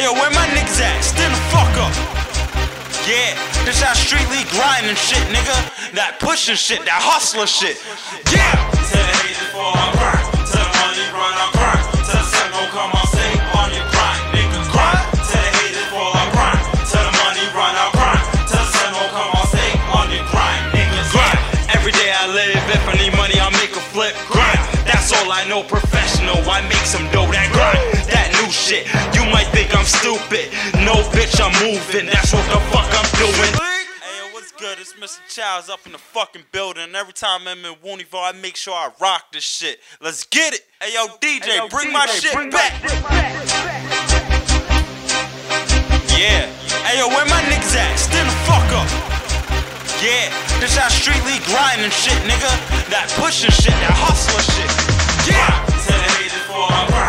Yo, where my niggas at? Stand the fuck up. Yeah, this that street league grinding shit, nigga. That pushing shit, that hustler shit. Yeah. Tell the haters our grind. The money run our grind. Tell the sun gon' come stay on your grind. Grind. The haters grind. The money run grind. The sun come on, your grind. Grind. Every day I live, if I need money, I'll make a flip. Grind. That's all I know, professional. I make some dough. That grind, that new shit. You might think I'm stupid. No, bitch, I'm moving. That's what the fuck I'm doing. Hey, yo, what's good? It's Mr. Childs up in the fucking building. And every time I'm in Wooneyville, I make sure I rock this shit. Let's get it. Hey, yo, DJ, bring my shit back. Yeah. Hey yo, where my niggas at? Stand the fuck up. Yeah, this that street league grinding shit, nigga. That pushing shit, that hustler shit. Yeah. Tell the haters for our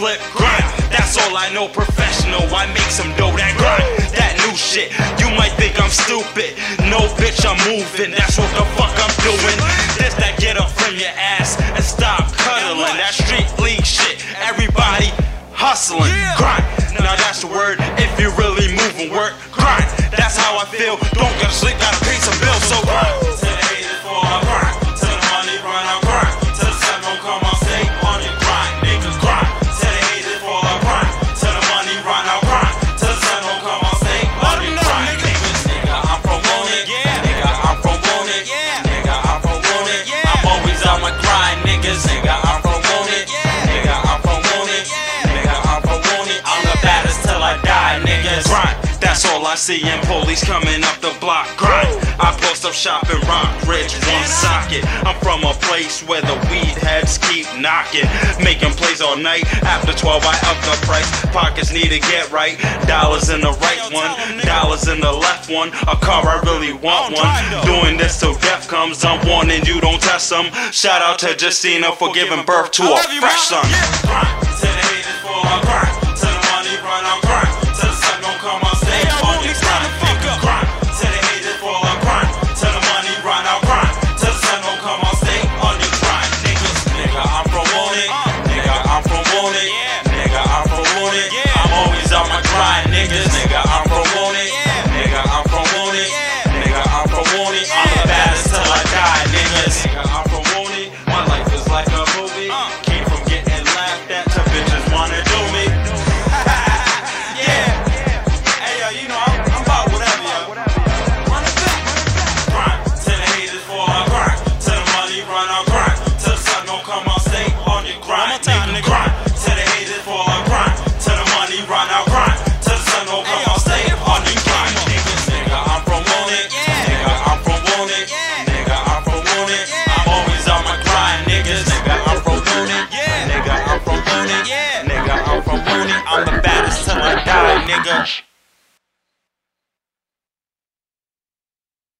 flip. Grind. That's all I know, professional. I make some dough. That grind, that new shit. You might think I'm stupid. No, bitch, I'm moving. That's what the fuck I'm doing. This that get up from your ass and stop cuddling. That street league shit. Everybody hustling. Grind. Now that's the word. If you really moving, work. Grind. That's how I feel. Don't gotta sleep, gotta pay some bills. So grind. Grind. Nigga, I'm from Wounded. Nigga, I'm from Wounded. Nigga, I'm from Wounded. I'm the baddest till I die, niggas. grind. That's all I see in police coming up the block. Grind. I post up shop in Rock Ridge, Woonsocket. I'm from a place where the weed heads keep knocking. Making plays all night. After 12, I up the price. Pockets need to get right. Dollars in the right one, dollars in the left one. A car, I really want one. Doing this till death comes. I'm warning you, don't test them. Shout out to Justina for giving birth to a fresh son. I'm the baddest till I die, nigga.